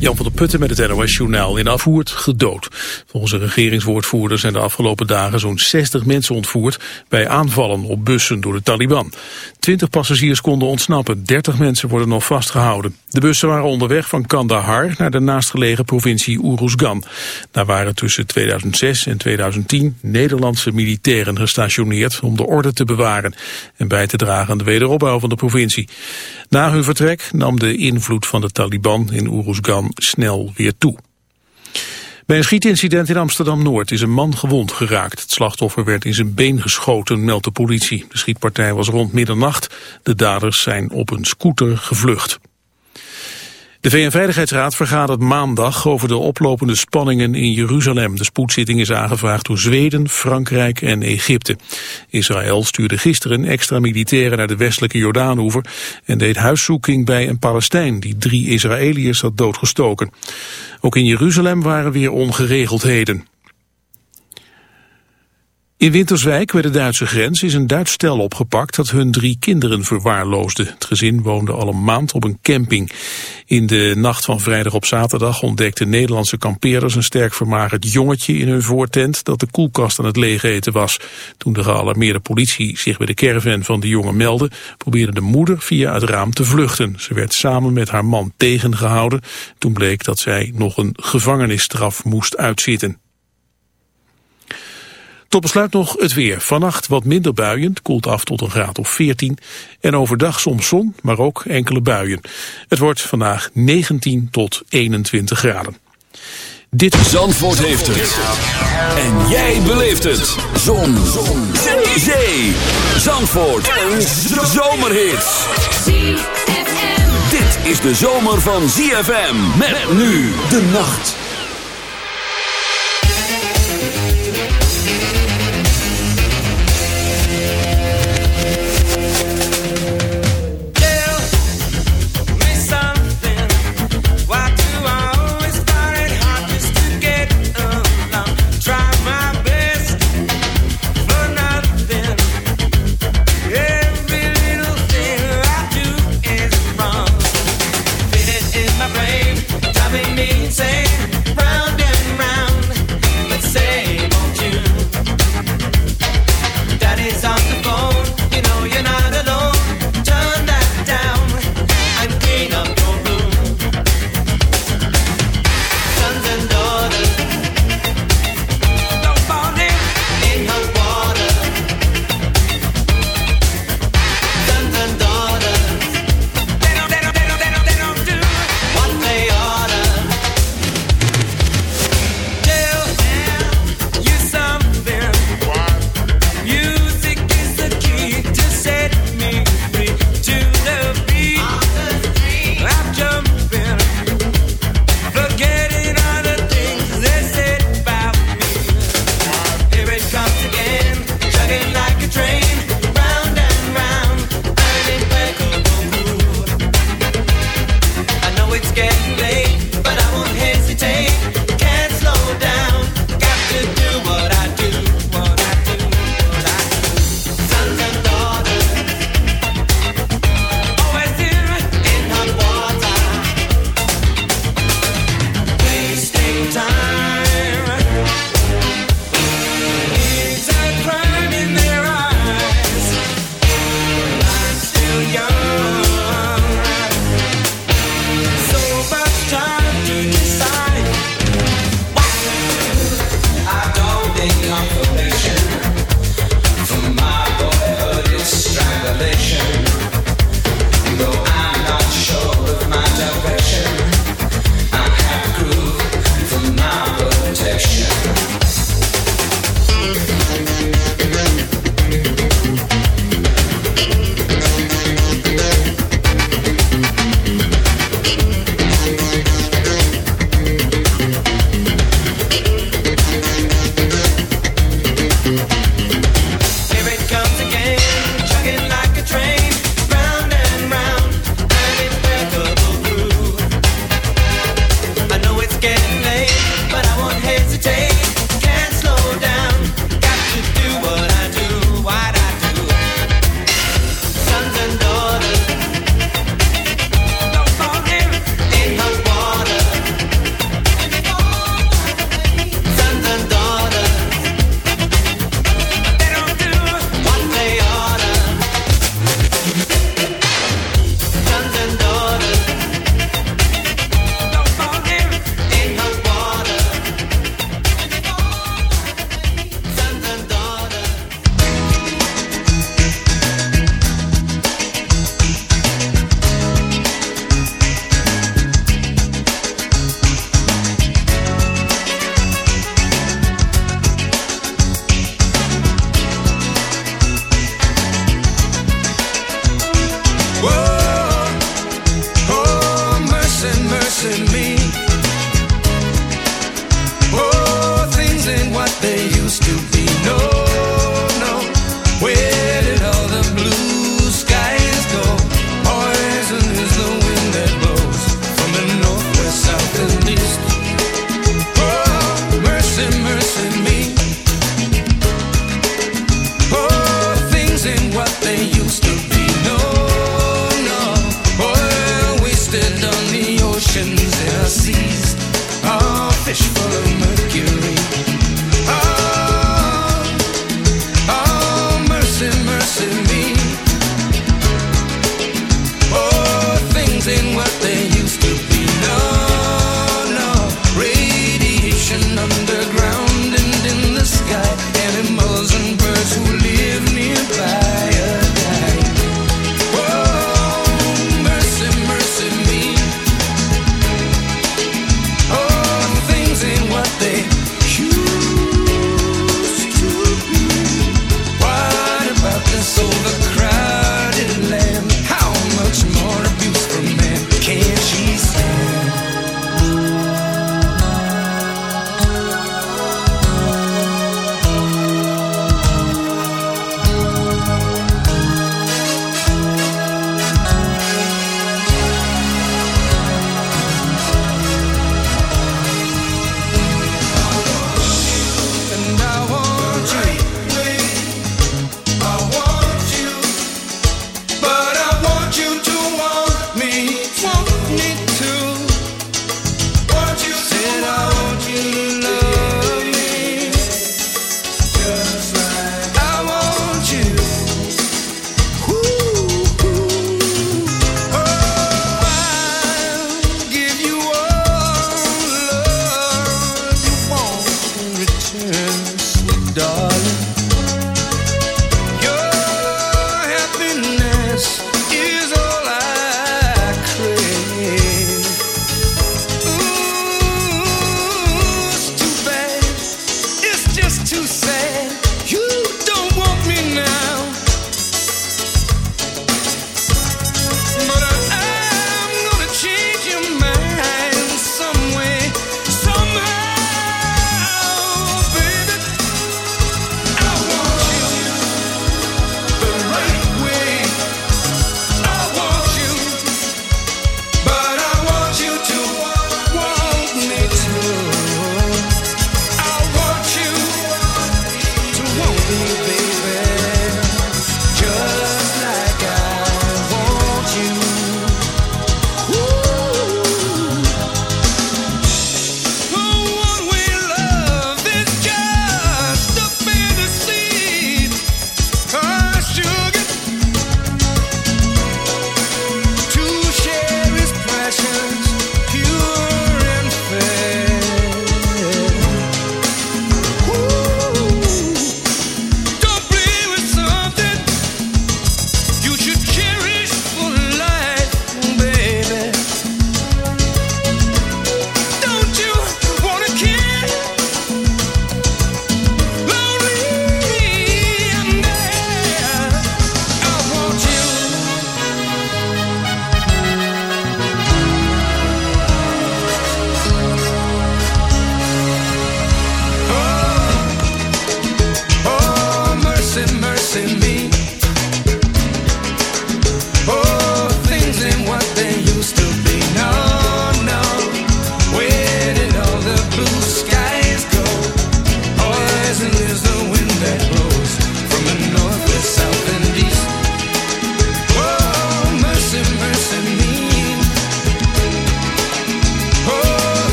Jan van der Putten met het NOS-journaal in afvoert gedood. Volgens een regeringswoordvoerder zijn de afgelopen dagen zo'n 60 mensen ontvoerd bij aanvallen op bussen door de Taliban. 20 passagiers konden ontsnappen, 30 mensen worden nog vastgehouden. De bussen waren onderweg van Kandahar naar de naastgelegen provincie Uruzgan. Daar waren tussen 2006 en 2010 Nederlandse militairen gestationeerd om de orde te bewaren en bij te dragen aan de wederopbouw van de provincie. Na hun vertrek nam de invloed van de Taliban in Uruzgan snel weer toe. Bij een schietincident in Amsterdam-Noord is een man gewond geraakt. Het slachtoffer werd in zijn been geschoten, meldt de politie. De schietpartij was rond middernacht. De daders zijn op een scooter gevlucht. De VN-veiligheidsraad vergadert maandag over de oplopende spanningen in Jeruzalem. De spoedzitting is aangevraagd door Zweden, Frankrijk en Egypte. Israël stuurde gisteren extra militairen naar de westelijke Jordaanoever en deed huiszoeking bij een Palestijn die drie Israëliërs had doodgestoken. Ook in Jeruzalem waren weer ongeregeldheden. In Winterswijk, bij de Duitse grens, is een Duits stel opgepakt dat hun drie kinderen verwaarloosde. Het gezin woonde al een maand op een camping. In de nacht van vrijdag op zaterdag ontdekten Nederlandse kampeerders een sterk vermagerd jongetje in hun voortent dat de koelkast aan het leegeten was. Toen de gealarmeerde politie zich bij de caravan van de jongen meldde, probeerde de moeder via het raam te vluchten. Ze werd samen met haar man tegengehouden. Toen bleek dat zij nog een gevangenisstraf moest uitzitten. Tot besluit nog het weer. Vannacht wat minder buien, koelt af tot een graad of 14. En overdag soms zon, maar ook enkele buien. Het wordt vandaag 19 tot 21 graden. Dit Zandvoort heeft het. En jij beleeft het. Zon. zon. Zee. Zee. Zandvoort. Een zomerhit. Dit is de zomer van ZFM. Met nu de nacht.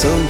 to,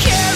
care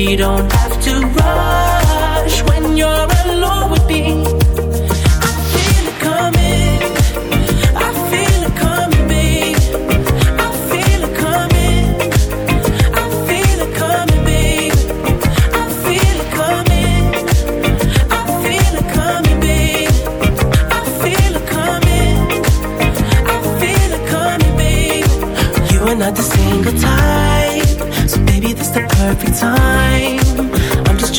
We don't have to rush. When you're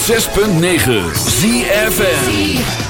106.9 ZFN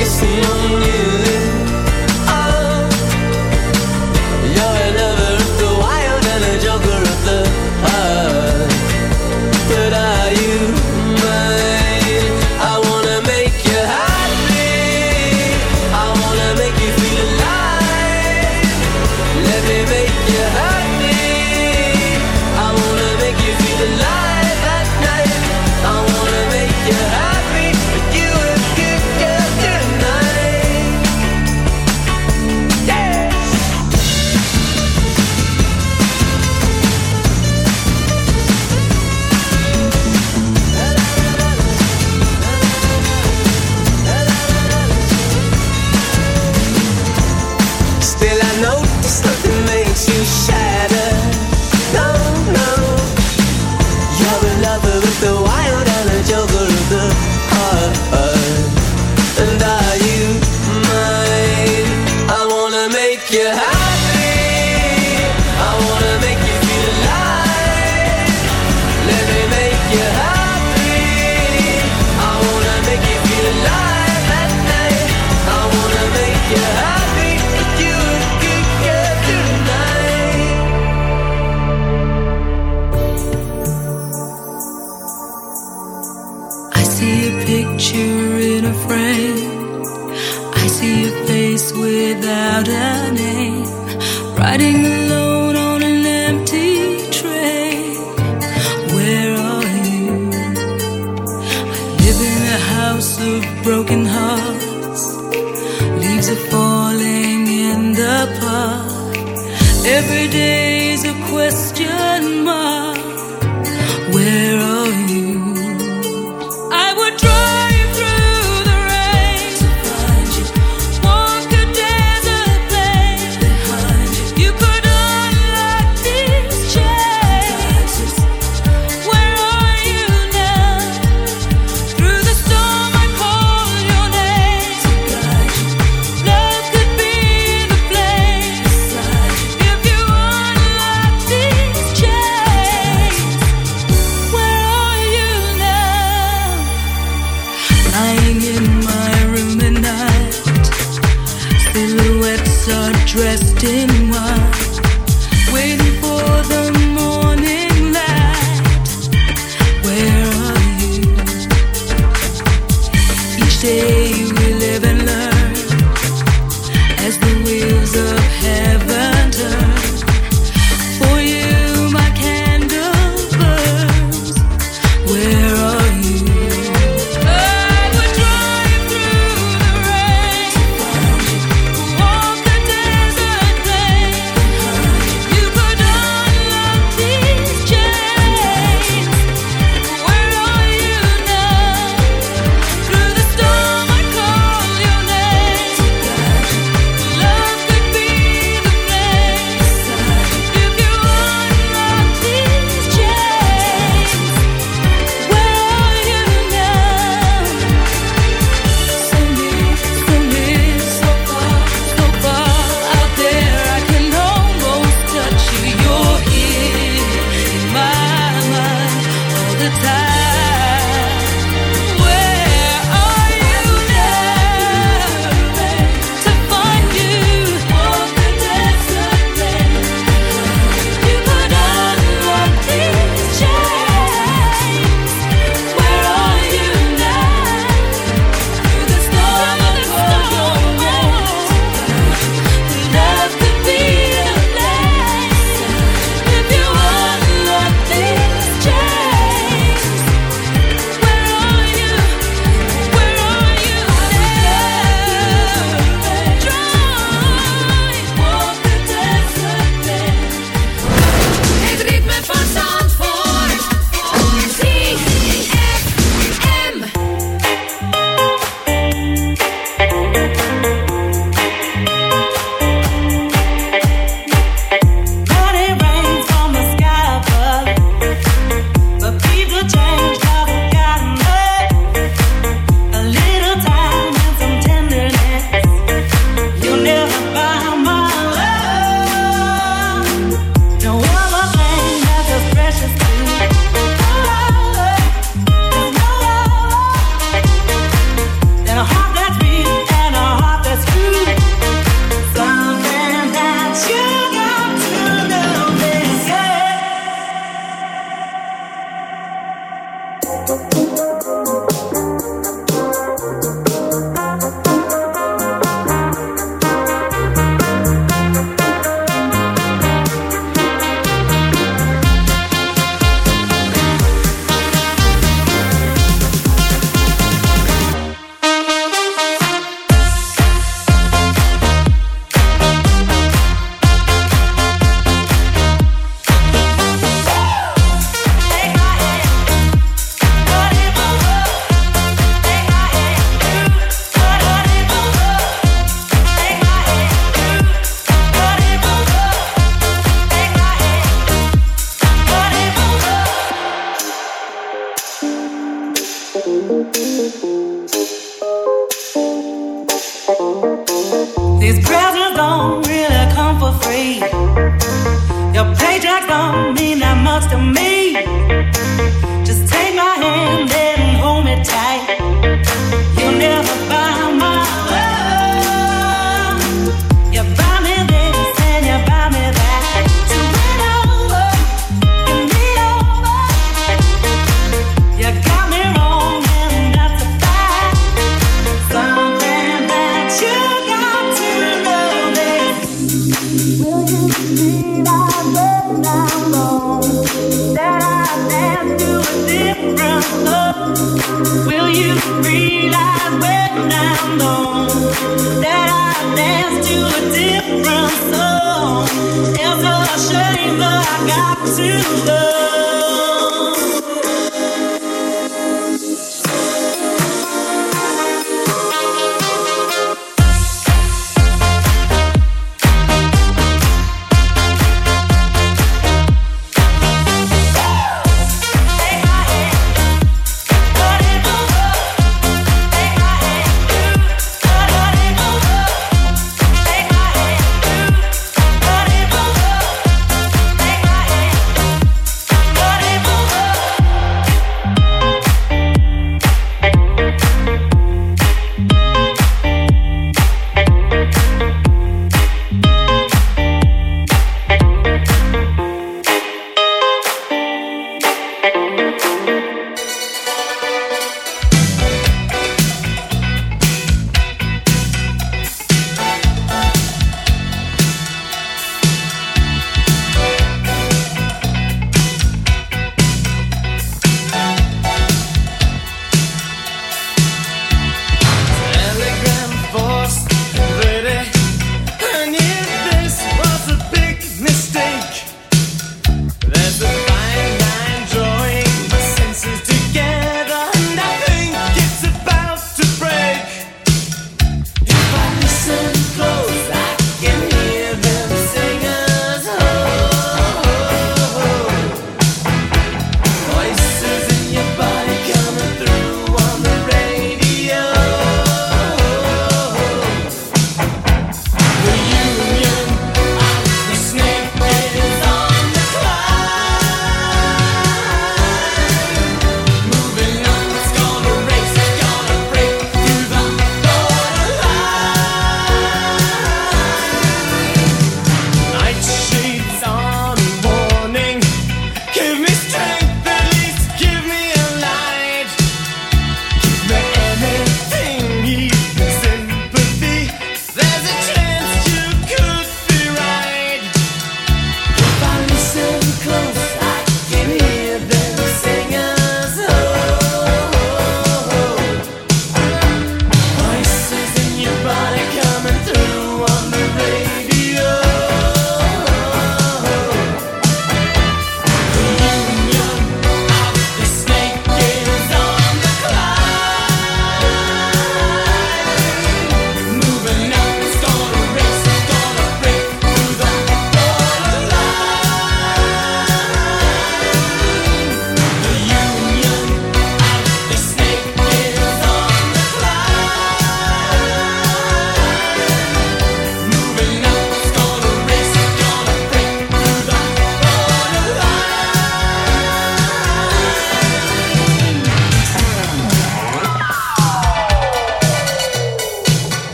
Kissing on you.